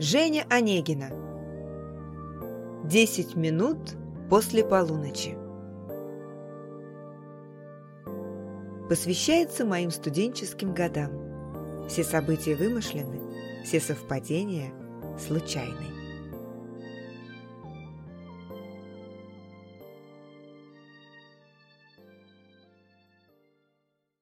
Женя Онегина. Десять минут после полуночи. Посвящается моим студенческим годам. Все события вымышлены, все совпадения случайны.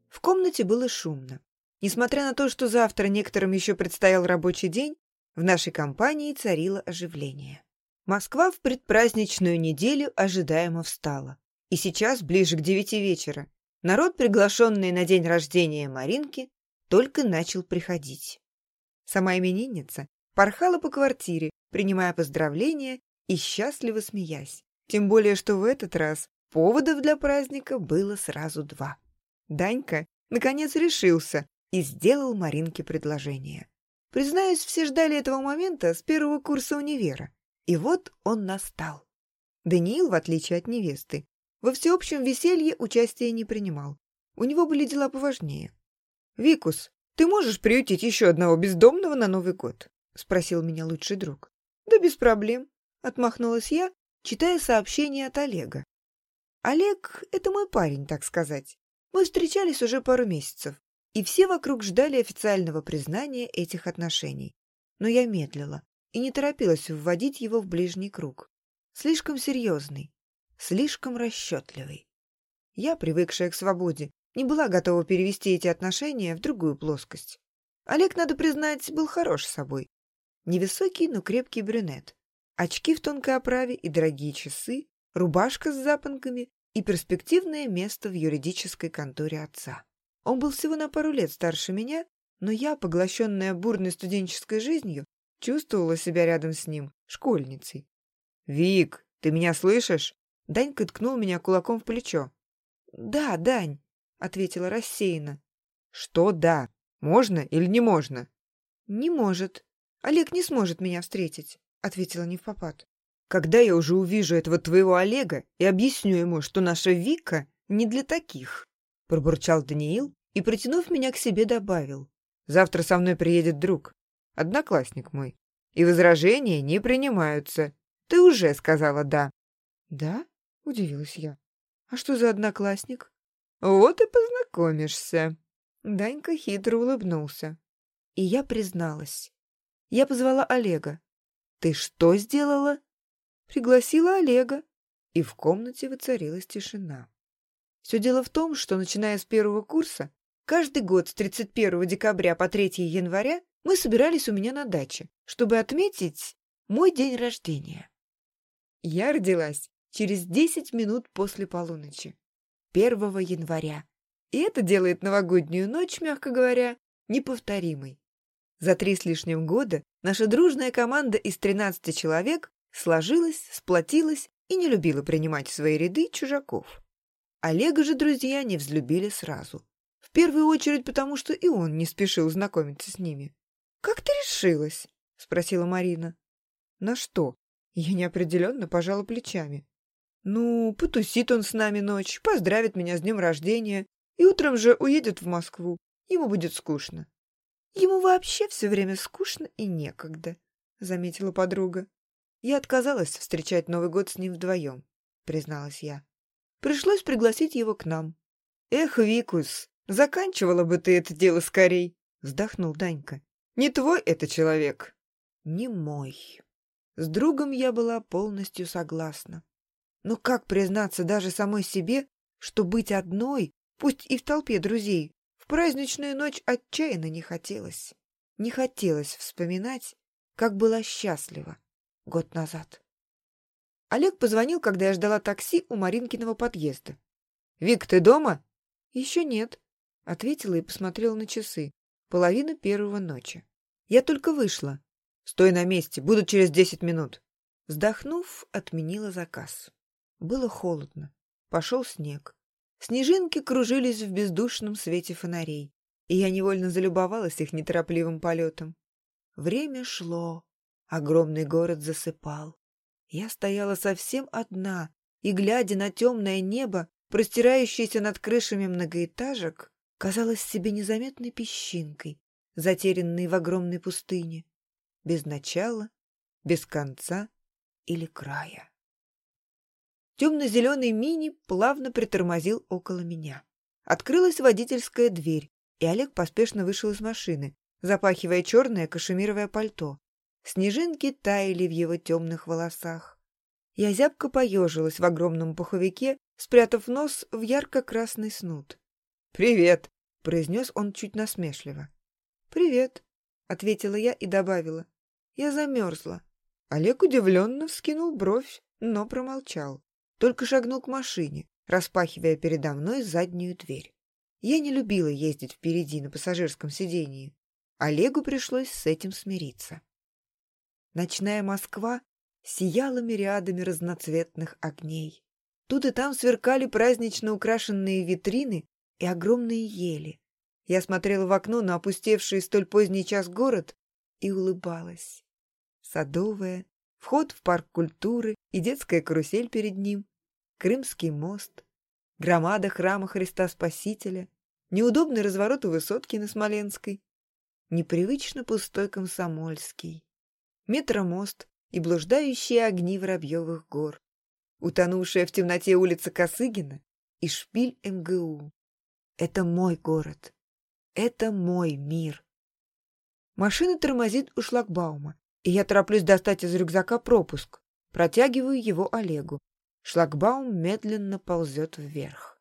В комнате было шумно. Несмотря на то, что завтра некоторым еще предстоял рабочий день, в нашей компании царило оживление. Москва в предпраздничную неделю ожидаемо встала. И сейчас, ближе к девяти вечера, народ, приглашенный на день рождения Маринки, только начал приходить. Сама именинница порхала по квартире, принимая поздравления и счастливо смеясь. Тем более, что в этот раз поводов для праздника было сразу два. Данька, наконец, решился и сделал Маринке предложение. Признаюсь, все ждали этого момента с первого курса универа. И вот он настал. Даниил, в отличие от невесты, во всеобщем веселье участия не принимал. У него были дела поважнее. «Викус, ты можешь приютить еще одного бездомного на Новый год?» — спросил меня лучший друг. «Да без проблем», — отмахнулась я, читая сообщение от Олега. «Олег — это мой парень, так сказать. Мы встречались уже пару месяцев и все вокруг ждали официального признания этих отношений. Но я медлила и не торопилась вводить его в ближний круг. Слишком серьезный, слишком расчетливый. Я, привыкшая к свободе, не была готова перевести эти отношения в другую плоскость. Олег, надо признать, был хорош собой. Невысокий, но крепкий брюнет. Очки в тонкой оправе и дорогие часы, рубашка с запонками и перспективное место в юридической конторе отца. Он был всего на пару лет старше меня, но я, поглощенная бурной студенческой жизнью, чувствовала себя рядом с ним, школьницей. «Вик, ты меня слышишь?» Данька ткнул меня кулаком в плечо. «Да, Дань», — ответила рассеянно. «Что «да»? Можно или не можно?» «Не может. Олег не сможет меня встретить», — ответила невпопад. «Когда я уже увижу этого твоего Олега и объясню ему, что наша Вика не для таких?» — пробурчал Даниил и, протянув меня к себе, добавил. «Завтра со мной приедет друг, одноклассник мой, и возражения не принимаются. Ты уже сказала «да». «Да?» — удивилась я. «А что за одноклассник?» «Вот и познакомишься». Данька хитро улыбнулся. И я призналась. Я позвала Олега. «Ты что сделала?» Пригласила Олега. И в комнате воцарилась тишина. Все дело в том, что, начиная с первого курса, каждый год с 31 декабря по 3 января мы собирались у меня на даче, чтобы отметить мой день рождения. Я родилась через 10 минут после полуночи, 1 января. И это делает новогоднюю ночь, мягко говоря, неповторимой. За три с лишним года наша дружная команда из 13 человек сложилась, сплотилась и не любила принимать в свои ряды чужаков. Олега же друзья не взлюбили сразу. Первую очередь потому, что и он не спешил знакомиться с ними. «Как ты решилась?» — спросила Марина. «На что?» Я неопределенно пожала плечами. «Ну, потусит он с нами ночь, поздравит меня с днем рождения и утром же уедет в Москву. Ему будет скучно». «Ему вообще все время скучно и некогда», — заметила подруга. «Я отказалась встречать Новый год с ним вдвоем», — призналась я. Пришлось пригласить его к нам. «Эх, Викус, заканчивала бы ты это дело скорей!» — вздохнул Данька. «Не твой это человек!» «Не мой!» С другом я была полностью согласна. Но как признаться даже самой себе, что быть одной, пусть и в толпе друзей, в праздничную ночь отчаянно не хотелось. Не хотелось вспоминать, как была счастлива год назад. Олег позвонил, когда я ждала такси у Маринкиного подъезда. «Вик, ты дома?» «Еще нет», — ответила и посмотрела на часы. Половина первого ночи. «Я только вышла». «Стой на месте, буду через десять минут». Вздохнув, отменила заказ. Было холодно. Пошел снег. Снежинки кружились в бездушном свете фонарей, и я невольно залюбовалась их неторопливым полетом. Время шло. Огромный город засыпал. Я стояла совсем одна и, глядя на темное небо, простирающееся над крышами многоэтажек, казалась себе незаметной песчинкой, затерянной в огромной пустыне. без начала, без конца или края. Темно-зеленый мини плавно притормозил около меня. Открылась водительская дверь, и Олег поспешно вышел из машины, запахивая черное кашемировое пальто. Снежинки таяли в его темных волосах. Я зябко поежилась в огромном пуховике, спрятав нос в ярко-красный снуд. «Привет!» — произнес он чуть насмешливо. «Привет!» — ответила я и добавила. «Я замерзла». Олег удивленно вскинул бровь, но промолчал. Только шагнул к машине, распахивая передо мной заднюю дверь. Я не любила ездить впереди на пассажирском сидении. Олегу пришлось с этим смириться. Ночная Москва сияла мириадами разноцветных огней. Тут и там сверкали празднично украшенные витрины и огромные ели. Я смотрела в окно на опустевший столь поздний час город и улыбалась. Садовая, вход в парк культуры и детская карусель перед ним, Крымский мост, громада храма Христа Спасителя, неудобный разворот у высотки на Смоленской, непривычно пустой Комсомольский, метромост и блуждающие огни Воробьевых гор, утонувшая в темноте улица Косыгина и шпиль МГУ. Это мой город. Это мой мир. Машина тормозит у шлагбаума, и я тороплюсь достать из рюкзака пропуск. Протягиваю его Олегу. Шлагбаум медленно ползет вверх.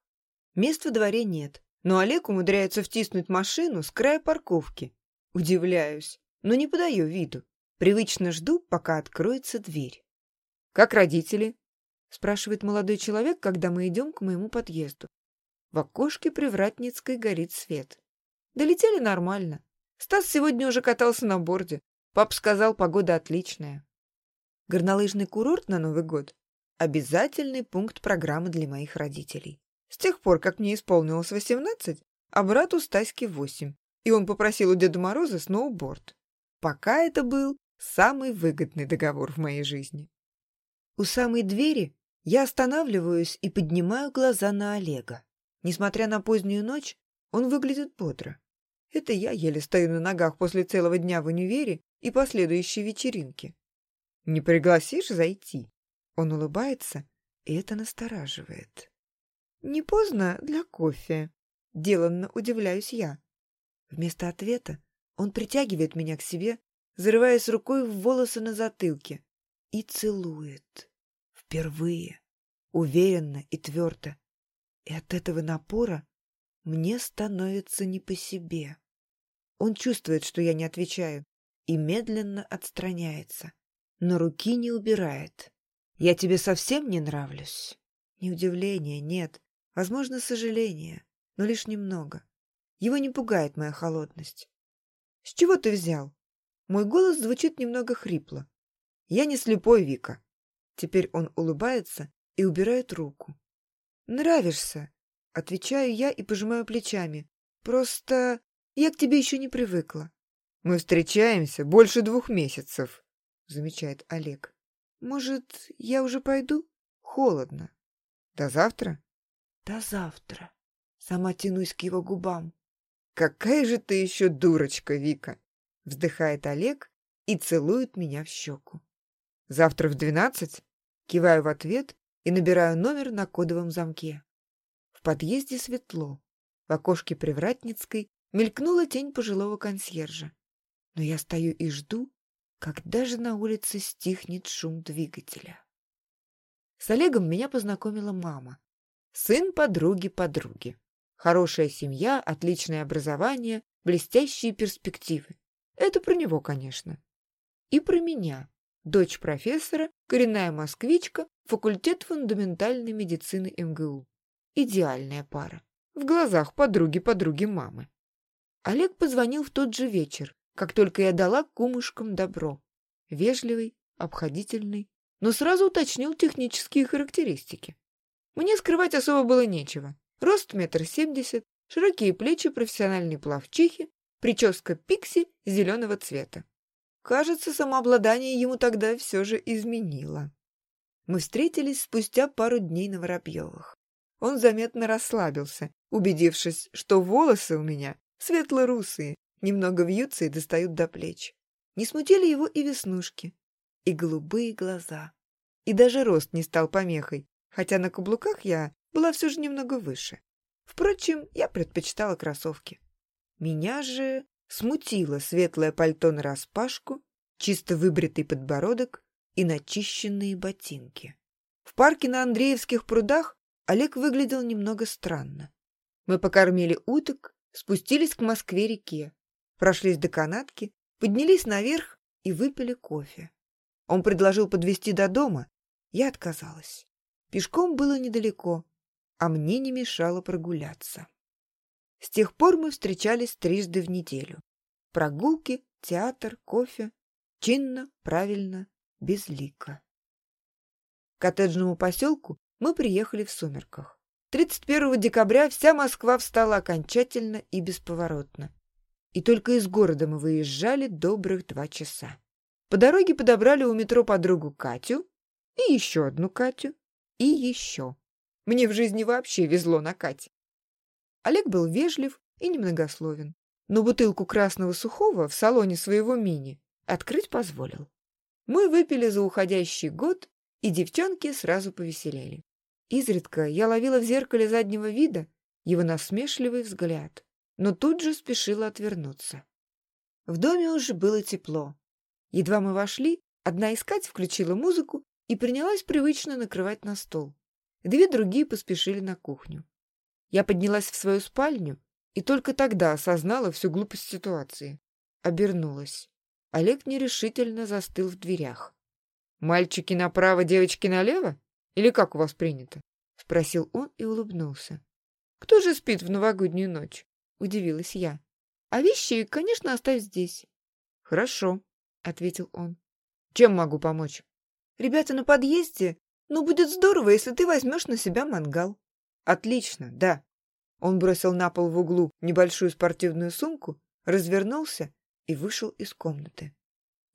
Мест во дворе нет, но Олег умудряется втиснуть машину с края парковки. Удивляюсь, но не подаю виду. Привычно жду, пока откроется дверь. «Как родители?» — спрашивает молодой человек, когда мы идем к моему подъезду. В окошке Привратницкой горит свет. Долетели нормально. Стас сегодня уже катался на борде. Пап сказал, погода отличная. Горнолыжный курорт на Новый год — обязательный пункт программы для моих родителей. С тех пор, как мне исполнилось восемнадцать, а брату Стаське восемь, и он попросил у Деда Мороза сноуборд. Пока это был самый выгодный договор в моей жизни. У самой двери я останавливаюсь и поднимаю глаза на Олега. Несмотря на позднюю ночь, он выглядит бодро. Это я еле стою на ногах после целого дня в универе и последующей вечеринки. «Не пригласишь зайти?» Он улыбается, и это настораживает. «Не поздно для кофе?» Деланно удивляюсь я. Вместо ответа он притягивает меня к себе, зарываясь рукой в волосы на затылке, и целует. Впервые, уверенно и твердо. И от этого напора мне становится не по себе. Он чувствует, что я не отвечаю, и медленно отстраняется, но руки не убирает. «Я тебе совсем не нравлюсь?» Не удивление, нет. Возможно, сожаление, но лишь немного. Его не пугает моя холодность. «С чего ты взял?» Мой голос звучит немного хрипло. «Я не слепой, Вика». Теперь он улыбается и убирает руку. «Нравишься», — отвечаю я и пожимаю плечами. «Просто я к тебе еще не привыкла». «Мы встречаемся больше двух месяцев», — замечает Олег. «Может, я уже пойду? Холодно». «До завтра?» «До завтра». Сама тянусь к его губам. «Какая же ты еще дурочка, Вика!» — вздыхает Олег и целует меня в щеку. «Завтра в двенадцать?» Киваю в ответ и набираю номер на кодовом замке. В подъезде светло. В окошке Привратницкой мелькнула тень пожилого консьержа. Но я стою и жду, когда же на улице стихнет шум двигателя. С Олегом меня познакомила мама. Сын подруги подруги. Хорошая семья, отличное образование, блестящие перспективы. Это про него, конечно. И про меня. Дочь профессора, коренная москвичка, факультет фундаментальной медицины МГУ. Идеальная пара. В глазах подруги-подруги мамы. Олег позвонил в тот же вечер, как только я дала кумушкам добро. Вежливый, обходительный, но сразу уточнил технические характеристики. Мне скрывать особо было нечего. Рост метр семьдесят, широкие плечи профессиональной плавчихи, прическа пикси зеленого цвета. Кажется, самообладание ему тогда все же изменило. Мы встретились спустя пару дней на Воробьевых. Он заметно расслабился, убедившись, что волосы у меня светло-русые, немного вьются и достают до плеч. Не смутили его и веснушки, и голубые глаза. И даже рост не стал помехой, хотя на каблуках я была все же немного выше. Впрочем, я предпочитала кроссовки. Меня же смутило светлое пальто нараспашку, чисто выбритый подбородок и начищенные ботинки. В парке на Андреевских прудах Олег выглядел немного странно. Мы покормили уток, спустились к Москве-реке, прошлись до канатки, поднялись наверх и выпили кофе. Он предложил подвезти до дома, я отказалась. Пешком было недалеко, а мне не мешало прогуляться. С тех пор мы встречались трижды в неделю. Прогулки, театр, кофе. Чинно, правильно, безлико. К коттеджному поселку мы приехали в сумерках. 31 декабря вся Москва встала окончательно и бесповоротно. И только из города мы выезжали добрых два часа. По дороге подобрали у метро подругу Катю и еще одну Катю и еще. Мне в жизни вообще везло на Кате. Олег был вежлив и немногословен, но бутылку красного сухого в салоне своего мини открыть позволил. Мы выпили за уходящий год, и девчонки сразу повеселели. Изредка я ловила в зеркале заднего вида его насмешливый взгляд, но тут же спешила отвернуться. В доме уже было тепло. Едва мы вошли, одна из Кать включила музыку и принялась привычно накрывать на стол. Две другие поспешили на кухню. Я поднялась в свою спальню и только тогда осознала всю глупость ситуации. Обернулась. Олег нерешительно застыл в дверях. «Мальчики направо, девочки налево? Или как у вас принято?» — спросил он и улыбнулся. «Кто же спит в новогоднюю ночь?» — удивилась я. «А вещи, конечно, оставь здесь». «Хорошо», — ответил он. «Чем могу помочь?» «Ребята на подъезде ну, будет здорово, если ты возьмешь на себя мангал. Отлично, да. Он бросил на пол в углу небольшую спортивную сумку, развернулся и вышел из комнаты.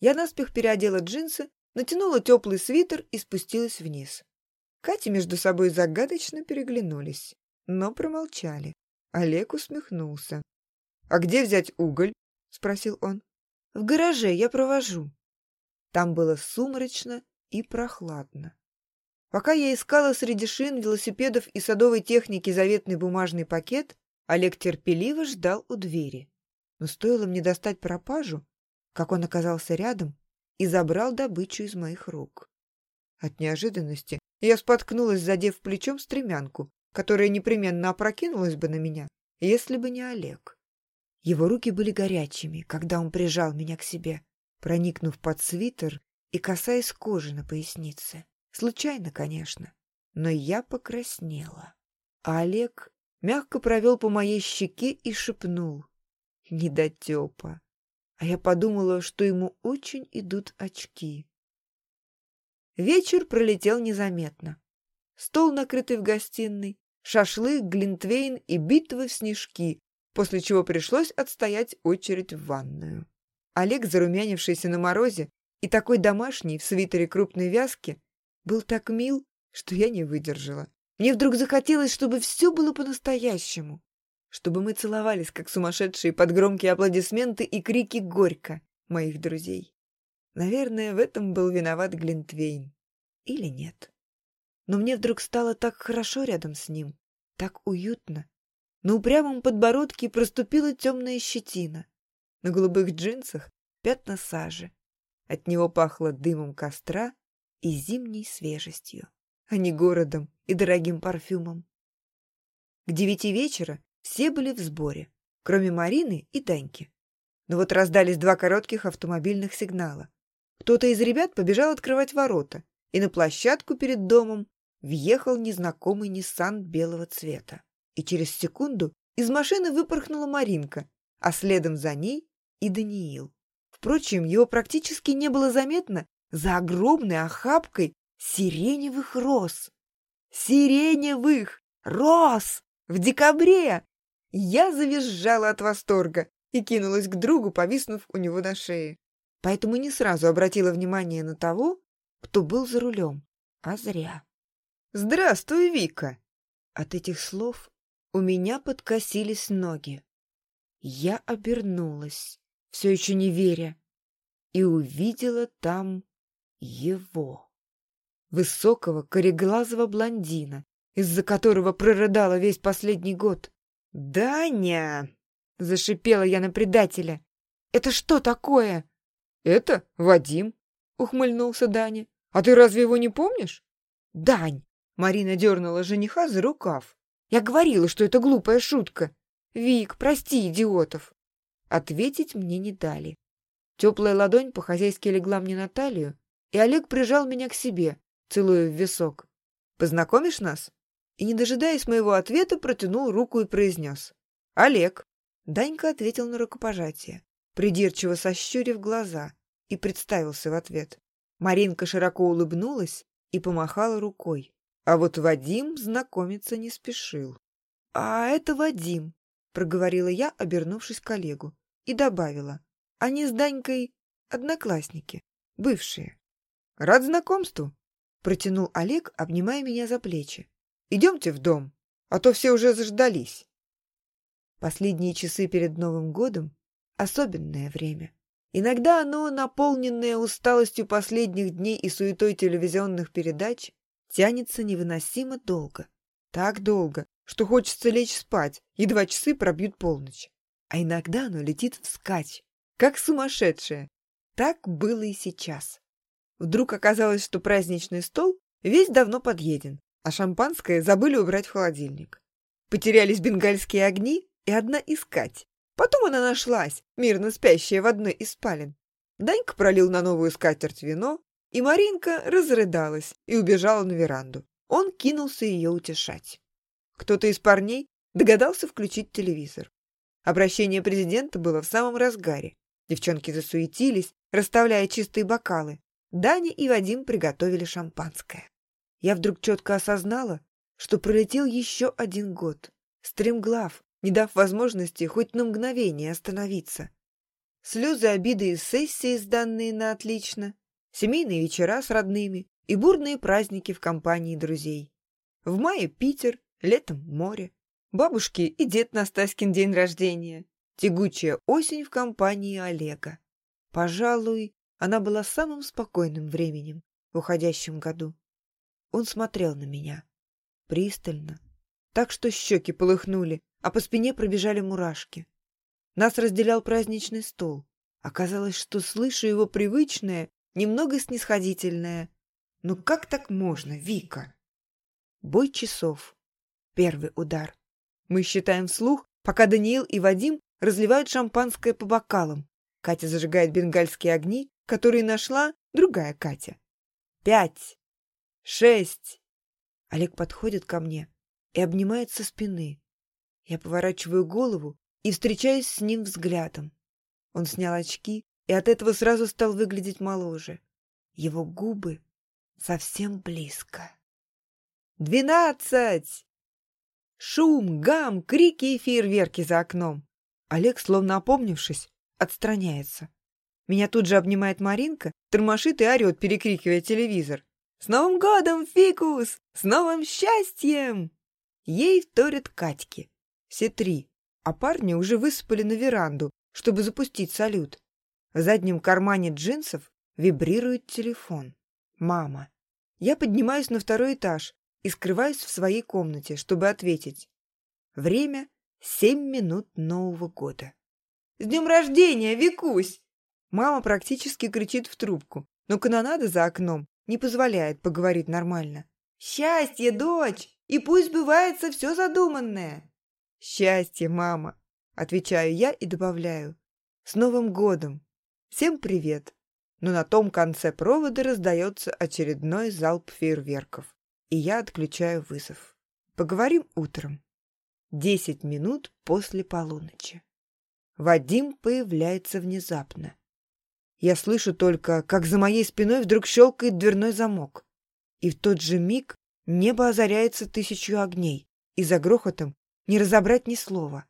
Я наспех переодела джинсы, натянула теплый свитер и спустилась вниз. Катя между собой загадочно переглянулись, но промолчали. Олег усмехнулся. «А где взять уголь?» — спросил он. «В гараже я провожу». Там было сумрачно и прохладно. Пока я искала среди шин, велосипедов и садовой техники заветный бумажный пакет, Олег терпеливо ждал у двери. Но стоило мне достать пропажу, как он оказался рядом и забрал добычу из моих рук. От неожиданности я споткнулась, задев плечом стремянку, которая непременно опрокинулась бы на меня, если бы не Олег. Его руки были горячими, когда он прижал меня к себе, проникнув под свитер и касаясь кожи на пояснице. Случайно, конечно, но я покраснела. А Олег мягко провел по моей щеке и шепнул. Недотепа. А я подумала, что ему очень идут очки. Вечер пролетел незаметно. Стол, накрытый в гостиной, шашлык, глинтвейн и битвы в снежки, после чего пришлось отстоять очередь в ванную. Олег, зарумянившийся на морозе и такой домашний в свитере крупной вязки, был так мил, что я не выдержала. Мне вдруг захотелось, чтобы все было по-настоящему. Чтобы мы целовались, как сумасшедшие, под громкие аплодисменты и крики «Горько!» моих друзей. Наверное, в этом был виноват Глинтвейн. Или нет. Но мне вдруг стало так хорошо рядом с ним, так уютно. На упрямом подбородке проступила темная щетина. На голубых джинсах пятна сажи. От него пахло дымом костра и зимней свежестью, а не городом и дорогим парфюмом. К девяти вечера все были в сборе, кроме Марины и Даньки. Но вот раздались два коротких автомобильных сигнала. Кто-то из ребят побежал открывать ворота, и на площадку перед домом въехал незнакомый Ниссан белого цвета. И через секунду из машины выпорхнула Маринка, а следом за ней и Даниил. Впрочем, его практически не было заметно за огромной охапкой сиреневых роз. Сиреневых роз! В декабре! Я завизжала от восторга и кинулась к другу, повиснув у него на шее. Поэтому не сразу обратила внимание на того, кто был за рулем, а зря. «Здравствуй, Вика!» От этих слов у меня подкосились ноги. Я обернулась, все еще не веря. и увидела там его. Высокого, кореглазого блондина, из-за которого прорыдала весь последний год. «Даня!» — зашипела я на предателя. «Это что такое?» «Это Вадим», — ухмыльнулся Даня. «А ты разве его не помнишь?» «Дань!» — Марина дернула жениха за рукав. «Я говорила, что это глупая шутка. Вик, прости идиотов!» Ответить мне не дали. Теплая ладонь по-хозяйски легла мне на талию, и Олег прижал меня к себе, целуя в висок. «Познакомишь нас?» И, не дожидаясь моего ответа, протянул руку и произнес. «Олег». Данька ответил на рукопожатие, придирчиво сощурив глаза, и представился в ответ. Маринка широко улыбнулась и помахала рукой. А вот Вадим знакомиться не спешил. «А это Вадим», — проговорила я, обернувшись к коллегу, и добавила. Они с Данькой одноклассники, бывшие. Рад знакомству, протянул Олег, обнимая меня за плечи. Идемте в дом, а то все уже заждались. Последние часы перед Новым годом — особенное время. Иногда оно, наполненное усталостью последних дней и суетой телевизионных передач, тянется невыносимо долго. Так долго, что хочется лечь спать, и два часы пробьют полночь. А иногда оно летит вскачь, как сумасшедшая. Так было и сейчас. Вдруг оказалось, что праздничный стол весь давно подъеден, а шампанское забыли убрать в холодильник. Потерялись бенгальские огни и одна искать. Потом она нашлась, мирно спящая в одной из спален. Данька пролил на новую скатерть вино, и Маринка разрыдалась и убежала на веранду. Он кинулся ее утешать. Кто-то из парней догадался включить телевизор. Обращение президента было в самом разгаре. Девчонки засуетились, расставляя чистые бокалы. Даня и Вадим приготовили шампанское. Я вдруг четко осознала, что пролетел еще один год. Стремглав, не дав возможности хоть на мгновение остановиться. Слезы обиды из сессии, сданные на отлично, семейные вечера с родными и бурные праздники в компании друзей. В мае Питер, летом море. Бабушки и дед Настаськин день рождения. Тягучая осень в компании Олега. Пожалуй, она была самым спокойным временем в уходящем году. Он смотрел на меня. Пристально. Так что щеки полыхнули, а по спине пробежали мурашки. Нас разделял праздничный стол. Оказалось, что слышу его привычное, немного снисходительное. «Ну как так можно, Вика?» Бой часов. Первый удар. Мы считаем вслух, пока Даниил и Вадим разливают шампанское по бокалам. Катя зажигает бенгальские огни, которые нашла другая Катя. Пять. Шесть. Олег подходит ко мне и обнимает со спины. Я поворачиваю голову и встречаюсь с ним взглядом. Он снял очки и от этого сразу стал выглядеть моложе. Его губы совсем близко. «Двенадцать!» Шум, гам, крики и фейерверки за окном. Олег, словно опомнившись, отстраняется. Меня тут же обнимает Маринка, тормошит и орет, перекрикивая телевизор. «С Новым годом, Фикус! С новым счастьем!» Ей вторят Катьки. Все три. А парни уже высыпали на веранду, чтобы запустить салют. В заднем кармане джинсов вибрирует телефон. Мама. Я поднимаюсь на второй этаж и скрываюсь в своей комнате, чтобы ответить. Время Семь минут Нового года. «С днем рождения, Викусь!» Мама практически кричит в трубку, но канонада за окном не позволяет поговорить нормально. «Счастье, дочь! И пусть сбывается все задуманное!» «Счастье, мама!» — отвечаю я и добавляю. «С Новым годом! Всем привет!» Но на том конце провода раздается очередной залп фейерверков, и я отключаю вызов. Поговорим утром. Десять минут после полуночи. Вадим появляется внезапно. Я слышу только, как за моей спиной вдруг щелкает дверной замок. И в тот же миг небо озаряется тысячью огней, и за грохотом не разобрать ни слова.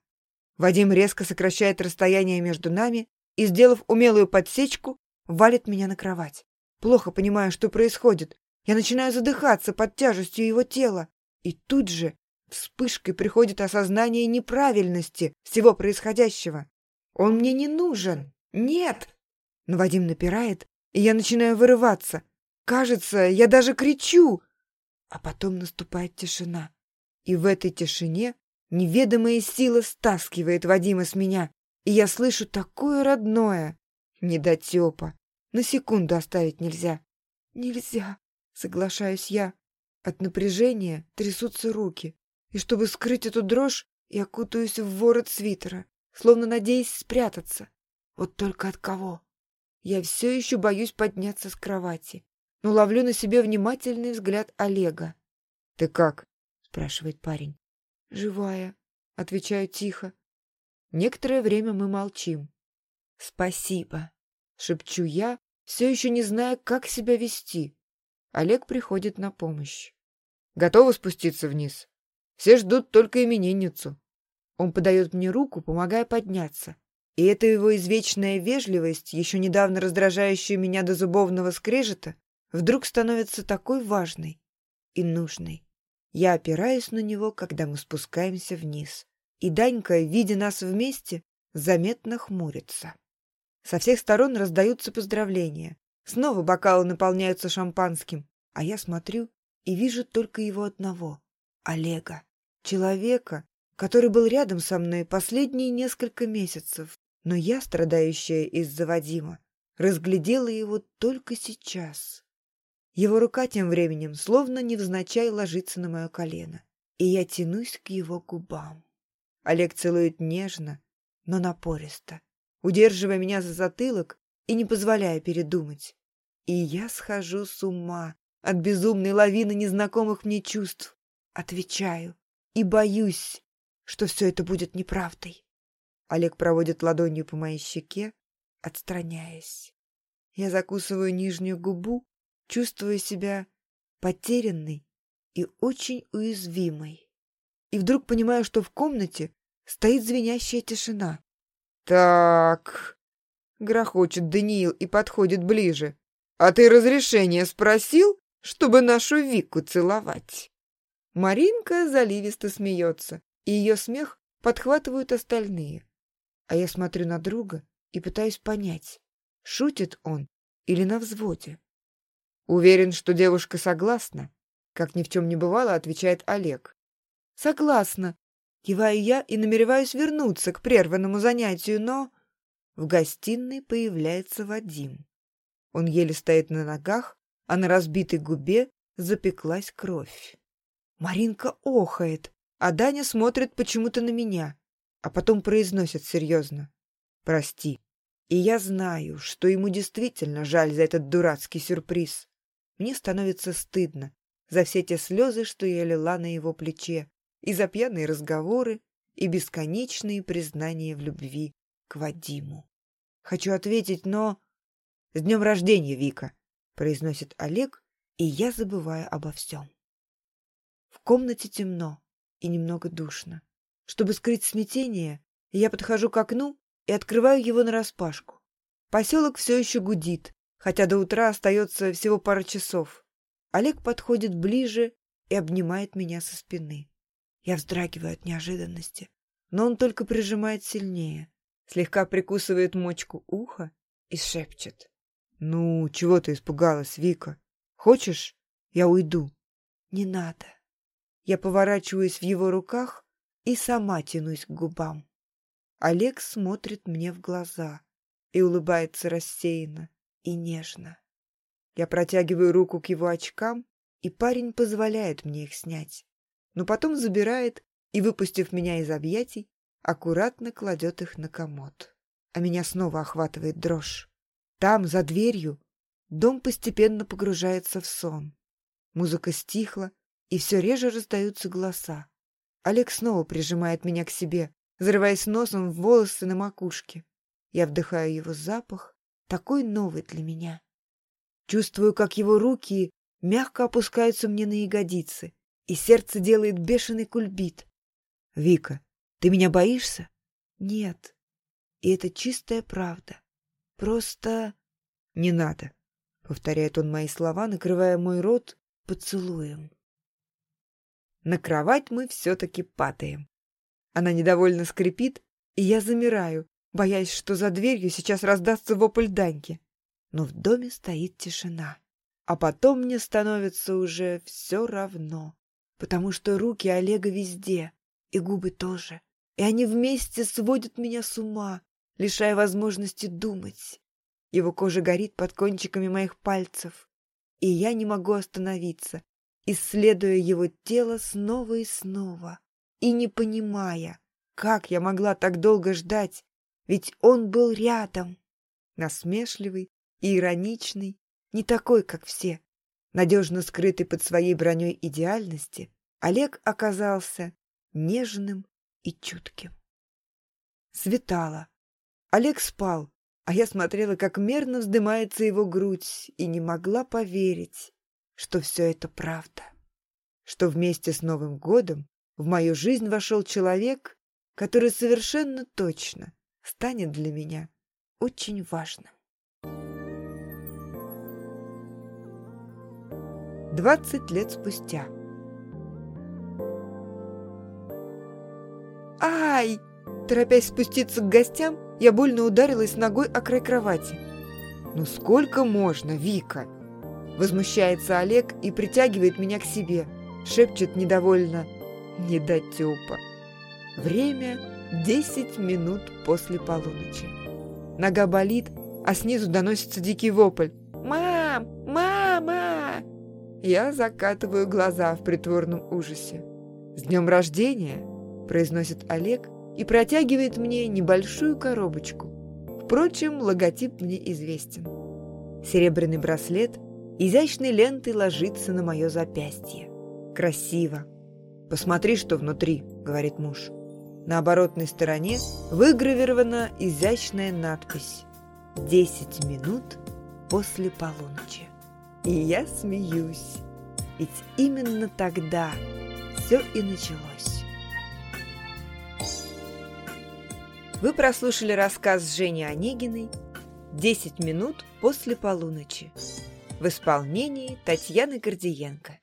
Вадим резко сокращает расстояние между нами и, сделав умелую подсечку, валит меня на кровать. Плохо понимаю, что происходит. Я начинаю задыхаться под тяжестью его тела. И тут же Вспышкой приходит осознание неправильности всего происходящего. Он мне не нужен. Нет! Но Вадим напирает, и я начинаю вырываться. Кажется, я даже кричу. А потом наступает тишина. И в этой тишине неведомая сила стаскивает Вадима с меня, и я слышу такое родное. Недотепа. На секунду оставить нельзя. Нельзя, соглашаюсь я. От напряжения трясутся руки. И чтобы скрыть эту дрожь, я кутаюсь в ворот свитера, словно надеясь спрятаться. Вот только от кого? Я все еще боюсь подняться с кровати, но ловлю на себе внимательный взгляд Олега. «Ты как?» — спрашивает парень. «Живая», — отвечаю тихо. Некоторое время мы молчим. «Спасибо», — шепчу я, все еще не зная, как себя вести. Олег приходит на помощь. «Готова спуститься вниз? Все ждут только именинницу». Он подает мне руку, помогая подняться. И эта его извечная вежливость, еще недавно раздражающая меня до зубовного скрежета, вдруг становится такой важной и нужной. Я опираюсь на него, когда мы спускаемся вниз. И Данька, видя нас вместе, заметно хмурится. Со всех сторон раздаются поздравления. Снова бокалы наполняются шампанским, а я смотрю и вижу только его одного — Олега. Человека, который был рядом со мной последние несколько месяцев, но я, страдающая из-за Вадима, разглядела его только сейчас. Его рука тем временем словно невзначай ложится на мое колено, и я тянусь к его губам. Олег целует нежно, но напористо, удерживая меня за затылок и не позволяя передумать. И я схожу с ума от безумной лавины незнакомых мне чувств. Отвечаю и боюсь, что все это будет неправдой. Олег проводит ладонью по моей щеке, отстраняясь. Я закусываю нижнюю губу, чувствуя себя потерянной и очень уязвимой. И вдруг понимаю, что в комнате стоит звенящая тишина. «Так...» — грохочет Даниил и подходит ближе. «А ты разрешение спросил, чтобы нашу Вику целовать?» Маринка заливисто смеется и ее смех подхватывают остальные. А я смотрю на друга и пытаюсь понять, шутит он или на взводе. Уверен, что девушка согласна, как ни в чем не бывало, отвечает Олег. Согласна. Киваю я и намереваюсь вернуться к прерванному занятию, но... В гостиной появляется Вадим. Он еле стоит на ногах, а на разбитой губе запеклась кровь. Маринка охает, а Даня смотрит почему-то на меня, а потом произносит серьезно. «Прости». И я знаю, что ему действительно жаль за этот дурацкий сюрприз. Мне становится стыдно за все те слезы, что я лила на его плече, и за пьяные разговоры, и бесконечные признания в любви к Вадиму. Хочу ответить, но... «С днем рождения, Вика!» — произносит Олег, и я забываю обо всем. В комнате темно и немного душно. Чтобы скрыть смятение, я подхожу к окну и открываю его нараспашку. Поселок все еще гудит, хотя до утра остается всего пара часов. Олег подходит ближе и обнимает меня со спины. Я вздрагиваю от неожиданности, но он только прижимает сильнее, слегка прикусывает мочку уха и шепчет. «Ну, чего ты испугалась, Вика? Хочешь, я уйду?» «Не надо». Я поворачиваюсь в его руках и сама тянусь к губам. Олег смотрит мне в глаза и улыбается рассеянно и нежно. Я протягиваю руку к его очкам, и парень позволяет мне их снять, но потом забирает и, выпустив меня из объятий, аккуратно кладет их на комод. А меня снова охватывает дрожь. Там, за дверью, дом постепенно погружается в сон. Музыка стихла, и все реже раздаются голоса. Олег снова прижимает меня к себе, зарываясь носом в волосы на макушке. Я вдыхаю его запах, такой новый для меня. Чувствую, как его руки мягко опускаются мне на ягодицы, и сердце делает бешеный кульбит. «Вика, ты меня боишься?» «Нет. И это чистая правда. Просто...» «Не надо», — повторяет он мои слова, накрывая мой рот поцелуем. На кровать мы все-таки падаем. Она недовольно скрипит, и я замираю, боясь, что за дверью сейчас раздастся вопль Даньки. Но в доме стоит тишина. А потом мне становится уже все равно, потому что руки Олега везде, и губы тоже. И они вместе сводят меня с ума, лишая возможности думать. Его кожа горит под кончиками моих пальцев, и я не могу остановиться, исследуя его тело снова и снова, и не понимая, как я могла так долго ждать, ведь он был рядом, насмешливый и ироничный, не такой, как все. Надежно скрытый под своей броней идеальности, Олег оказался нежным и чутким. Светало. Олег спал, а я смотрела, как мерно вздымается его грудь, и не могла поверить, что все это правда. Что вместе с Новым годом в мою жизнь вошел человек, который совершенно точно станет для меня очень важным. Двадцать лет спустя. «Ай!» Торопясь спуститься к гостям, я больно ударилась ногой о край кровати. «Ну сколько можно, Вика?» Возмущается Олег и притягивает меня к себе. Шепчет недовольно. «Недотепа». Время десять минут после полуночи. Нога болит, а снизу доносится дикий вопль. «Мам! Мама!» Я закатываю глаза в притворном ужасе. «С днем рождения!» – произносит Олег и протягивает мне небольшую коробочку. Впрочем, логотип мне известен. Серебряный браслет изящной лентой ложится на мое запястье. Красиво. «Посмотри, что внутри», — говорит муж. На оборотной стороне выгравирована изящная надпись «Десять минут после полуночи». И я смеюсь, ведь именно тогда все и началось. Вы прослушали рассказ Жени Онегиной «Десять минут после полуночи» в исполнении Татьяны Гордиенко.